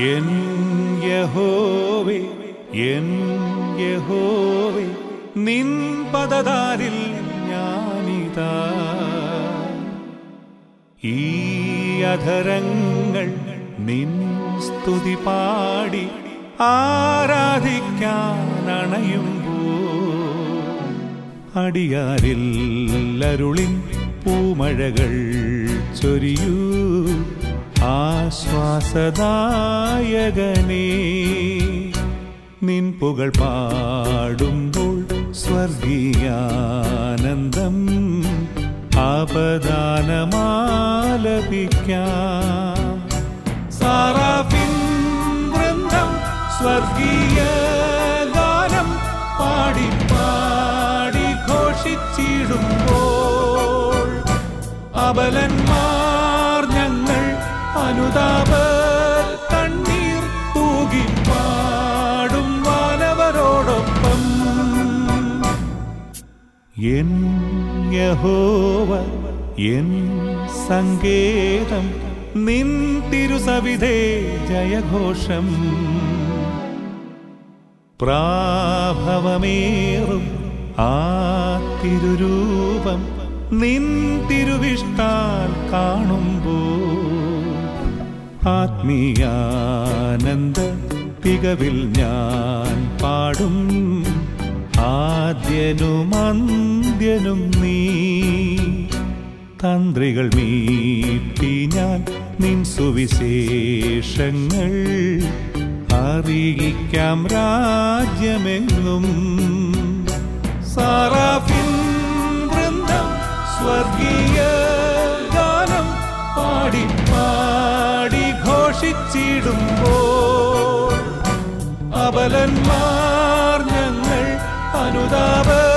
N യഹോവേ യഹോവേ നിൻ പദതാരിൽ ഞാനിതാ. ഈ അധരങ്ങൾ നിൻ സ്തുതി പാടി ആരാധിക്കാനണയുമ്പോ അടിയാരിൽ അരുളിൻ പൂമഴകൾ ചൊരിയൂ. ആശ്വാസദായകനേ നിൻ പുകൾ പാടുമ്പോൾ സ്വർഗീയാനന്ദം അപദാനമാലപിക്കാം സാറാഫിൻ വൃന്ദം സ്വർഗീയ ഗാനം പാടി പാടി ഘോഷിച്ചിടുമ്പോൾ അബലന്മാർ ഞങ്ങൾ അനുതാപ എൻ യഹോവ എൻ സങ്കേതം നിൻ തിരുസവിധേ ജയഘോഷം. പ്രാഭവമേറും ആ തിരുരൂപം നിൻ തിരുവിഷ്ടാൽ കാണുമ്പോ ആത്മീയാനന്ദ തികവിൽ ഞാൻ പാടും ആദ്യനും അന്ത്യനും നീ. തന്ത്രികൾ മീട്ടി ഞാൻ നിൻ സുവിശേഷങ്ങൾ അറിയിക്കാം രാജ്യമെങ്ങും. സാറാഫിൻ വൃന്ദം സ്വർഗീയ ഗാനം പാടി പാടി ഘോഷിച്ചിടുമ്പോൾ അബലന്മാർ അനുതാപ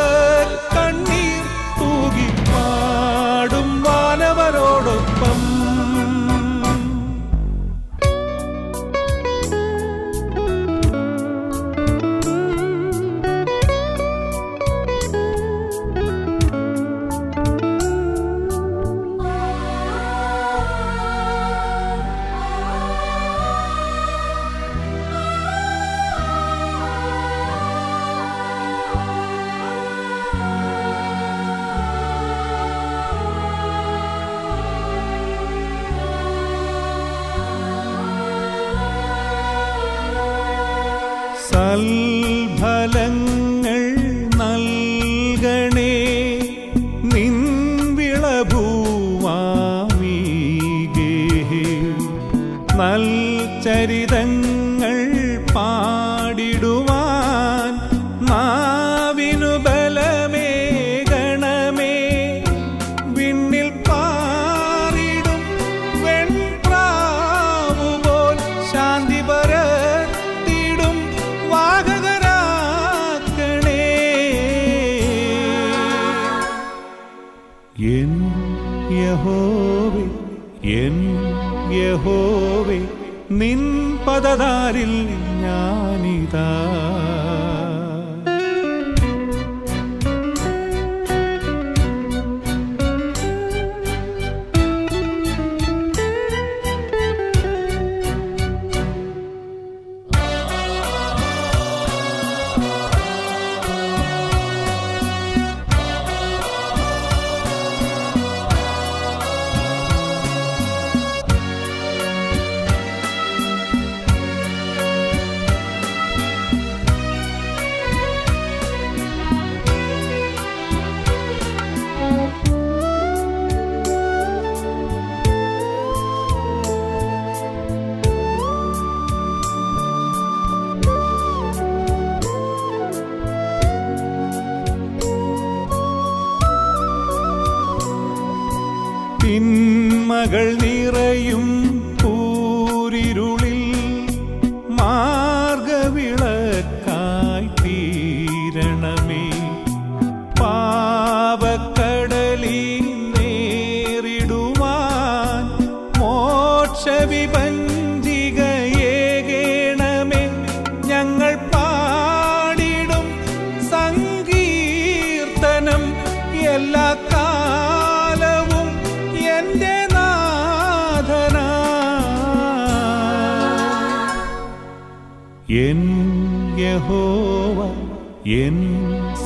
യഹോവേ നിൻ പദതാരിൽ ഞാനിതാ. പിന്മകൾ നിറയും പൂരിരുളിൽ മാർഗവിളക്കായി തീരണമേ. പാവക്കടലി നേരിടുവാൻ മോക്ഷവിപഞ്ചികയേകേണമേ ഞങ്ങൾ പാടിടും എല്ലാ യഹോവ എൻ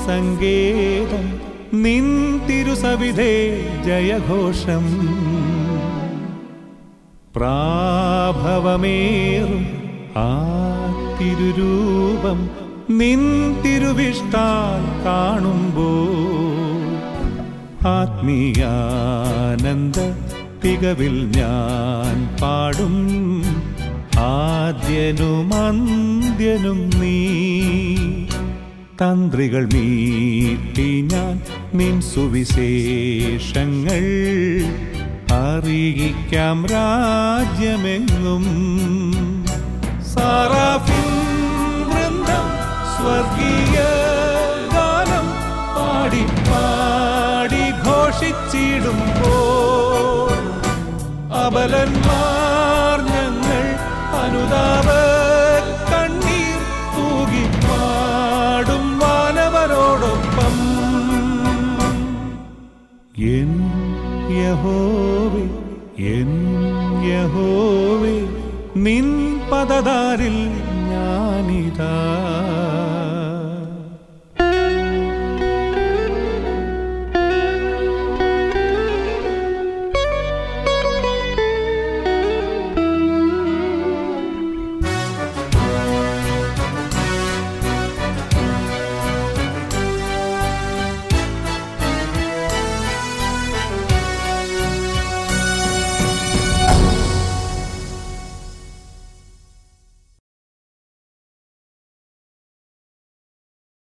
സങ്കേതം നിൻ തിരുസവിധേ ജയഘോഷം. പ്രാഭവമേറും ആ തിരുരൂപം നിൻ തിരുവിഷ്ടാൽ കാണുമ്പോൾ ആത്മീയാനന്ദ തികവിൽ ഞാൻ പാടും. ആദ്യനും അന്ത്യനും നീ. തന്ത്രികൾ മീട്ടി ഞാൻ നിൻ സുവിശേഷങ്ങൾ അറിയിക്കാം രാജ്യമെങ്ങും. സാറാഫിൻ വൃന്ദം സ്വർഗീയ ഗാനം പാടി പാടി ഘോഷിച്ചിടുമ്പോൾ അബലന്മാർ അനുതാപ കണ്ണീർ പാടും മാനവരോടൊപ്പം. എൻ യഹോവേ എൻ യഹോവേ നിൻ പദതാരിൽ ഞാനിതാ.